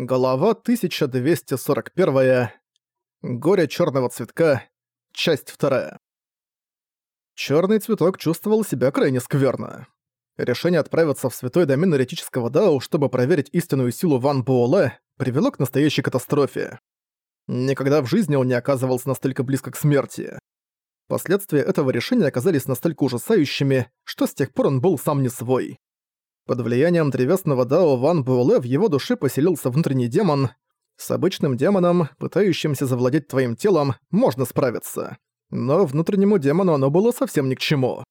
Голова 1241. Горе черного цветка. Часть вторая. Черный цветок чувствовал себя крайне скверно. Решение отправиться в святой домен эретического Дао, чтобы проверить истинную силу Ван Буоле, привело к настоящей катастрофе. Никогда в жизни он не оказывался настолько близко к смерти. Последствия этого решения оказались настолько ужасающими, что с тех пор он был сам не свой. Под влиянием древесного Дао Ван Буэлэ в его душе поселился внутренний демон. С обычным демоном, пытающимся завладеть твоим телом, можно справиться. Но внутреннему демону оно было совсем ни к чему.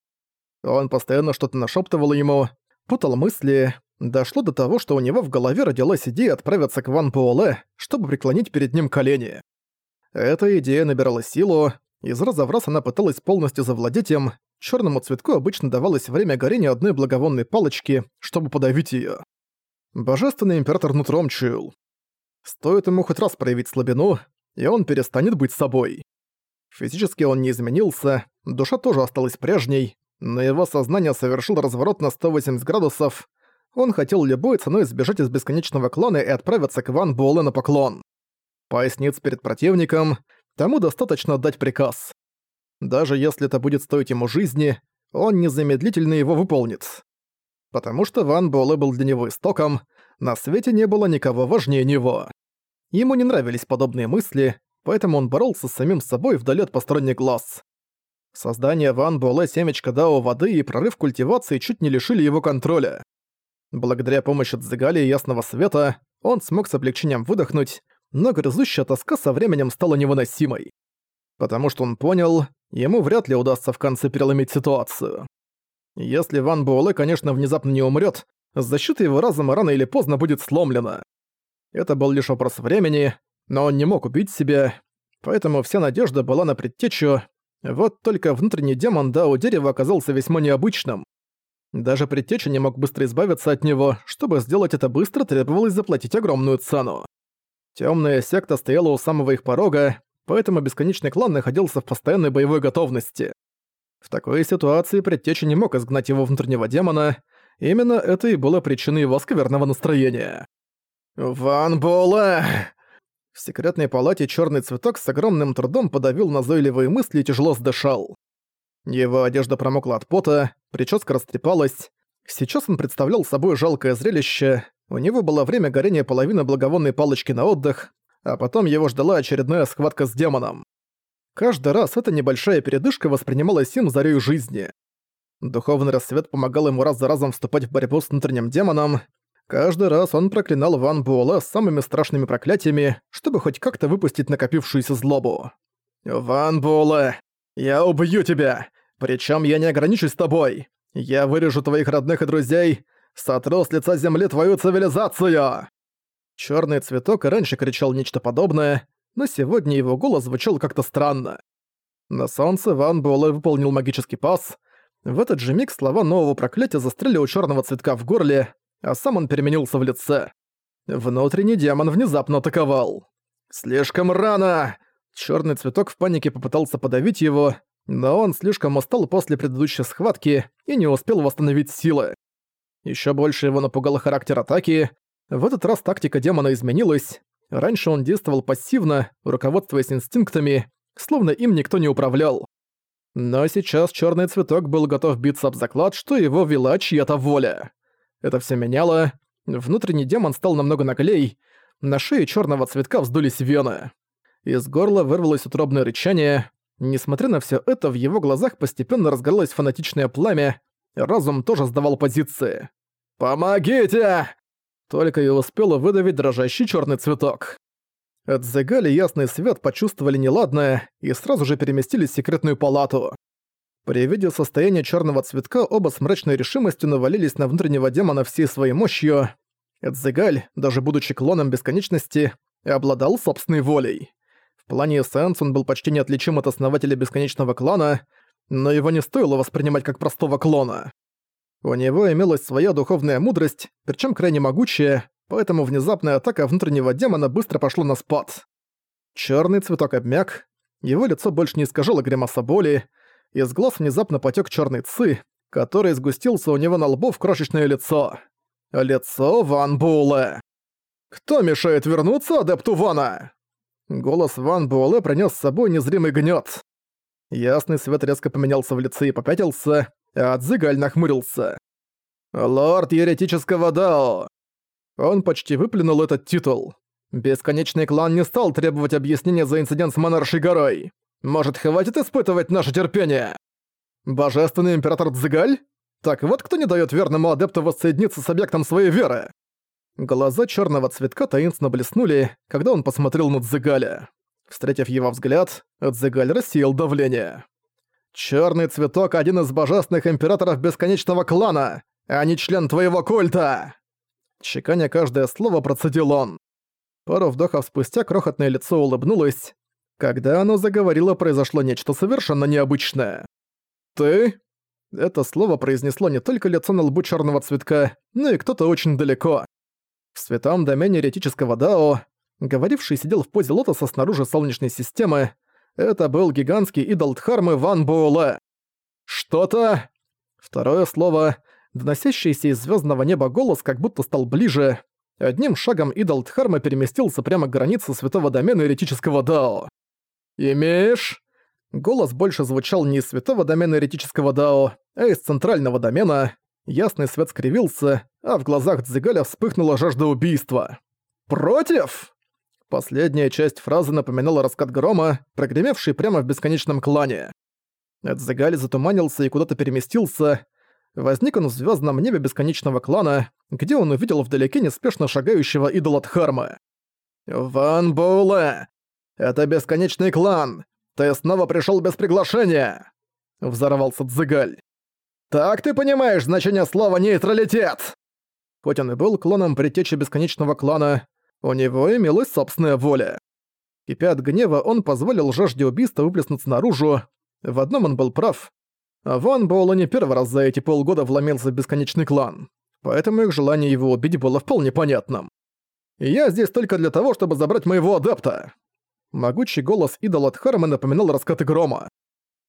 Он постоянно что-то нашептывал ему, путал мысли. Дошло до того, что у него в голове родилась идея отправиться к Ван Буэлэ, чтобы преклонить перед ним колени. Эта идея набирала силу, из раза в раз она пыталась полностью завладеть им, черному цветку обычно давалось время горения одной благовонной палочки, чтобы подавить ее. Божественный император нутром чуял. Стоит ему хоть раз проявить слабину, и он перестанет быть собой. Физически он не изменился, душа тоже осталась прежней, но его сознание совершил разворот на 180 градусов. Он хотел любой ценой сбежать из бесконечного клана и отправиться к Ван Буэлэ на поклон. Поясниц перед противником, тому достаточно дать приказ. Даже если это будет стоить ему жизни, он незамедлительно его выполнит. Потому что Ван Буэлэ был для него истоком, на свете не было никого важнее него. Ему не нравились подобные мысли, поэтому он боролся с самим собой вдали от посторонних глаз. Создание Ван Буэлэ семечка Дао воды и прорыв культивации чуть не лишили его контроля. Благодаря помощи Цзыгали и Ясного Света он смог с облегчением выдохнуть, но грызущая тоска со временем стала невыносимой. Потому что он понял, ему вряд ли удастся в конце переломить ситуацию. Если Ван Буэлэ, конечно, внезапно не умрет, защита его разума рано или поздно будет сломлена. Это был лишь вопрос времени, но он не мог убить себя, поэтому вся надежда была на предтечу, вот только внутренний демон Дао Дерева оказался весьма необычным. Даже предтеча не мог быстро избавиться от него, чтобы сделать это быстро требовалось заплатить огромную цену. Темная секта стояла у самого их порога, поэтому бесконечный клан находился в постоянной боевой готовности. В такой ситуации предтеча не мог изгнать его внутреннего демона, именно это и было причиной его скверного настроения. «Ван Була!» В секретной палате черный цветок с огромным трудом подавил назойливые мысли и тяжело сдышал. Его одежда промокла от пота, прическа растрепалась. Сейчас он представлял собой жалкое зрелище. У него было время горения половины благовонной палочки на отдых, а потом его ждала очередная схватка с демоном. Каждый раз эта небольшая передышка воспринималась им зарею жизни. Духовный рассвет помогал ему раз за разом вступать в борьбу с внутренним демоном. Каждый раз он проклинал Ван Буэлэ самыми страшными проклятиями, чтобы хоть как-то выпустить накопившуюся злобу. «Ван Буэлэ, я убью тебя! Причем я не ограничусь тобой! Я вырежу твоих родных и друзей, сотру с лица земли твою цивилизацию!» Чёрный цветок раньше кричал нечто подобное, но сегодня его голос звучал как-то странно. На солнце Ван Буэлэ выполнил магический пас. В этот же миг слова нового проклятия застряли у чёрного цветка в горле, а сам он переменился в лице. Внутренний демон внезапно атаковал. «Слишком рано!» Чёрный цветок в панике попытался подавить его, но он слишком устал после предыдущей схватки и не успел восстановить силы. Ещё больше его напугал характер атаки, в этот раз тактика демона изменилась. Раньше он действовал пассивно, руководствуясь инстинктами, словно им никто не управлял. Но сейчас черный цветок был готов биться об заклад, что его вела чья-то воля. Это все меняло. Внутренний демон стал намного наглей. На шее черного цветка вздулись вены. Из горла вырвалось утробное рычание. Несмотря на все это, в его глазах постепенно разгоралось фанатичное пламя. Разум тоже сдавал позиции. «Помогите!» Только и успела выдавить дрожащий черный цветок. Эдзегали ясный свет почувствовали неладное и сразу же переместились в секретную палату. При виде состояния черного цветка оба с мрачной решимостью навалились на внутреннего демона всей своей мощью. Эдзегаль, даже будучи клоном бесконечности, обладал собственной волей. В плане эссенс он был почти неотличим от основателя бесконечного клана, но его не стоило воспринимать как простого клона. У него имелась своя духовная мудрость, причем крайне могучая, поэтому внезапная атака внутреннего демона быстро пошла на спад. Черный цветок обмяк, его лицо больше не искажало гримаса боли, из глаз внезапно потек черный ци, который сгустился у него на лбу в крошечное лицо. Лицо Ван Буэлэ. «Кто мешает вернуться, адепту Вана?» Голос Ван Буэлэ принес с собой незримый гнет. Ясный свет резко поменялся в лице и попятился, а Цзигаль нахмурился. «Лорд еретического Дао!» Он почти выплюнул этот титул. Бесконечный клан не стал требовать объяснения за инцидент с Монаршей горой. Может, хватит испытывать наше терпение? Божественный император Цзигаль? Так вот кто не дает верному адепту воссоединиться с объектом своей веры. Глаза черного цветка таинственно блеснули, когда он посмотрел на Дзигаля. Встретив его взгляд, Дзигаль рассеял давление. Черный цветок — один из божественных императоров бесконечного клана, а не член твоего культа!» Чеканя каждое слово процедил он. Пару вдохов спустя крохотное лицо улыбнулось. Когда оно заговорило, произошло нечто совершенно необычное. «Ты?» Это слово произнесло не только лицо на лбу черного цветка, но и кто-то очень далеко. В святом домене еретического Дао, говоривший сидел в позе лотоса снаружи Солнечной системы, это был гигантский идол Дхармы Ван Буэлэ. Что-то... Второе слово, доносящийся из звездного неба голос как будто стал ближе. Одним шагом идол Дхармы переместился прямо к границе святого домена еретического Дао. «Имеешь?» Голос больше звучал не из святого домена еретического Дао, а из центрального домена, Ясный свет скривился, а в глазах Дзигаля вспыхнула жажда убийства. «Против?» Последняя часть фразы напоминала раскат грома, прогремевший прямо в бесконечном клане. Дзигаль затуманился и куда-то переместился. Возник он в звездном небе бесконечного клана, где он увидел вдалеке неспешно шагающего идола Дхармы. «Ван Боуле! Это бесконечный клан! Ты снова пришел без приглашения!» Взорвался Дзигаль. «Так ты понимаешь значение слова «нейтралитет»!» Хоть он и был клоном предтечи бесконечного клана, у него имелась собственная воля. Кипя от гнева, он позволил жажде убийства выплеснуться наружу. В одном он был прав. Ван Боула не первый раз за эти полгода вломился в бесконечный клан, поэтому их желание его убить было вполне понятным. «Я здесь только для того, чтобы забрать моего адепта!» Могучий голос идола Дхармы напоминал раскаты грома.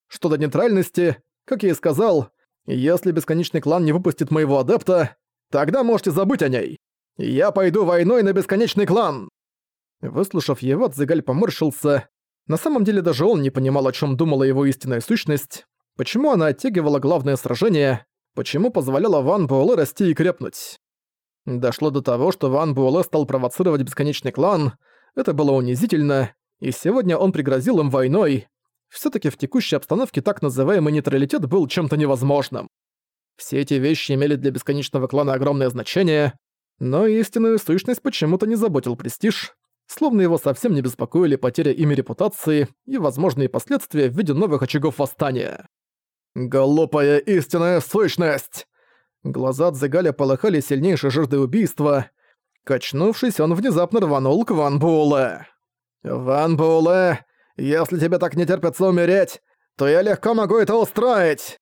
Что до нейтральности, как я и сказал, если Бесконечный Клан не выпустит моего адепта, тогда можете забыть о ней. Я пойду войной на Бесконечный Клан!» Выслушав его, Цзигаль поморщился. На самом деле даже он не понимал, о чем думала его истинная сущность, почему она оттягивала главное сражение, почему позволяла Ван Буэлэ расти и крепнуть. Дошло до того, что Ван Буэлэ стал провоцировать Бесконечный Клан, это было унизительно, и сегодня он пригрозил им войной, Всё-таки в текущей обстановке так называемый нейтралитет был чем-то невозможным. Все эти вещи имели для бесконечного клана огромное значение, но истинную сущность почему-то не заботил престиж, словно его совсем не беспокоили потеря ими репутации и возможные последствия в виде новых очагов восстания. «Глупая истинная сущность!» Глаза Дзигаля полыхали сильнейшей жаждой убийства. Качнувшись, он внезапно рванул к Ван Буэлэ. «Ван Буэлэ, если тебе так не терпится умереть, то я легко могу это устроить!»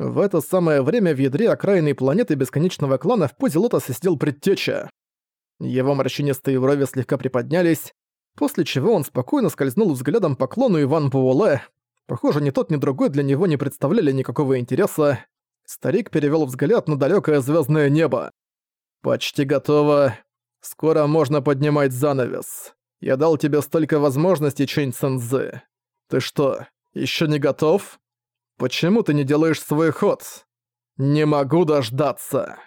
В это самое время в ядре окраинной планеты Бесконечного Клана в позе лотоса сидел предтеча. Его морщинистые брови слегка приподнялись, после чего он спокойно скользнул взглядом по клону Иван Буоле. Похоже, ни тот, ни другой для него не представляли никакого интереса. Старик перевел взгляд на далекое звездное небо. «Почти готово. Скоро можно поднимать занавес». Я дал тебе столько возможностей, Чэнь Цэнзы. Ты что, еще не готов? Почему ты не делаешь свой ход? Не могу дождаться.